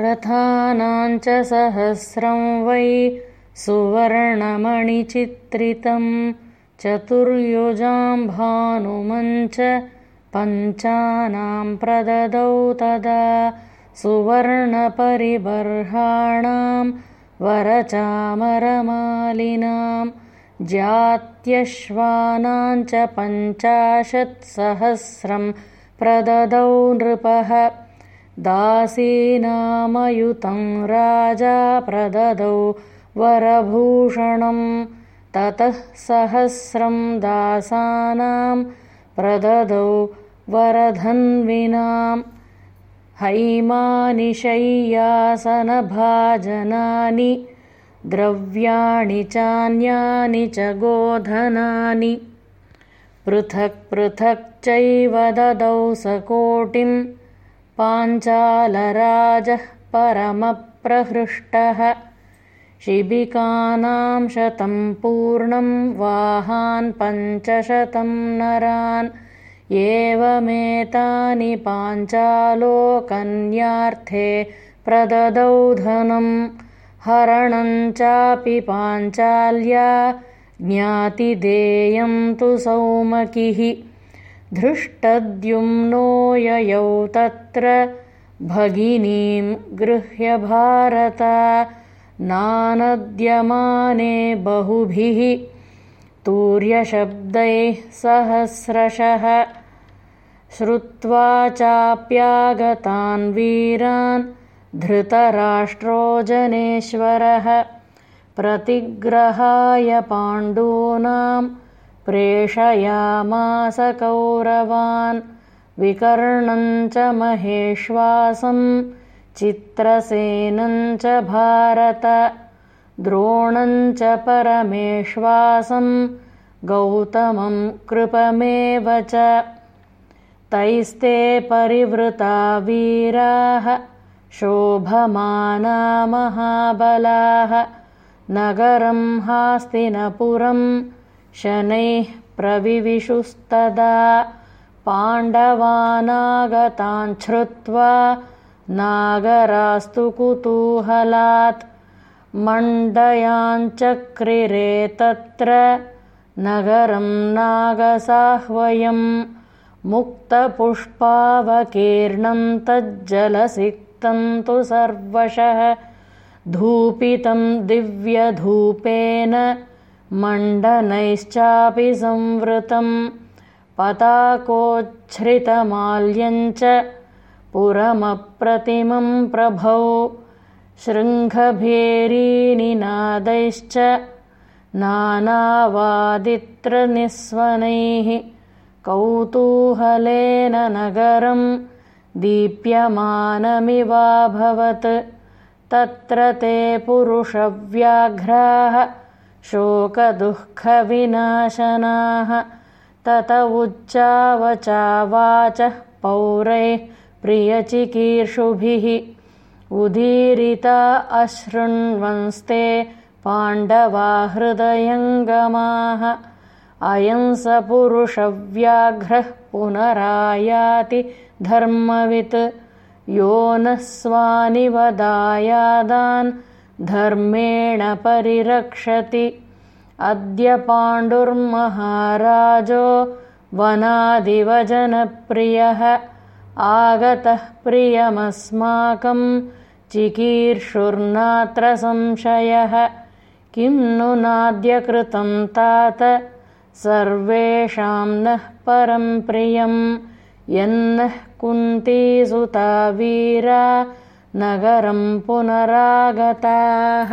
रथानाञ्च सहस्रं वै सुवर्णमणिचित्रितं चतुर्युजां भानुमञ्च पञ्चानां प्रददौ तदा सुवर्णपरिबर्हाणां वरचामरमालिनां जात्यश्वानाञ्च पञ्चाशत्सहस्रं प्रददौ नृपः दासीनामयुतं राजा प्रददौ वरभूषणं ततः सहस्रं दासानां प्रददौ वरधन्विनां हैमानि शय्यासनभाजनानि द्रव्याणि चान्यानि च गोधनानि। पृथक् पृथक् चैव ददौ सकोटिम् पाञ्चालराजः परमप्रहृष्टः। शिबिकानां शतं पूर्णं वाहान् पञ्चशतं नरान्। एवमेतानि पाञ्चालोकन्यार्थे प्रददौ धनं। चापि पाञ्चाल्या ज्ञातिदेयं तु सौमकिः धृष्टद्युम्नो ययौ तत्र भगिनीं गृह्य भारत। नानद्यमाने बहुभिः तूर्यशब्दैः सहस्रशः। श्रुत्वा चाप्यागतान् वीरान् धृतराष्ट्रो जनेश्वरः प्रतिग्रहाय पाण्डूनां प्रेषयामास कौरवान् विकर्णं च महेश्वासं चित्रसेनं च भारत द्रोणं च परमेश्वासं गौतमं कृपमेव च। तैस्ते परिवृता वीराः शोभमाना महाबलाः नगरं हास्तिनपुरम् शनैः प्रविविशुस्तदा पाण्डवानागतान् श्रुत्वा नागरास्तु कुतूहलात् मण्डयाञ्चक्रिरे तत्र नगरं नागसाह्वयं मुक्तपुष्पावकीर्णं तज्जलसिक्तं तु सर्वशः धूपितं दिव्यधूपेन मण्डनैश्चापि संवृतं पताकोच्छ्रितमाल्यञ्च पुरमप्रतिमं प्रभौ। शृङ्खभेरीनिनादैश्च नानावादित्रनिस्वनैः कौतूहलेन नगरं दीप्यमानमिवाभवत्। तत्र ते पुरुषव्याघ्राः शोकदुःखविनाशनाः। तत उच्चावचावाचः पौरैः प्रियचिकीर्षुभिः। उदीरिता अशृण्वंस्ते पाण्डवा हृदयङ्गमाः अयं स पुरुषव्याघ्रः पुनरायाति धर्मवित्। यो न स्वानिवदायादान् धर्मेण परिरक्षति। अद्य पाण्डुर्महाराजो वनादिवजनप्रियः। आगतः प्रियमस्माकं चिकीर्षुर्नात्र संशयः। किं नु नाद्य कृतं तात? सर्वेषां नः परं प्रियं यन्नः कुन्तीसुता वीरा नगरं पुनरागताः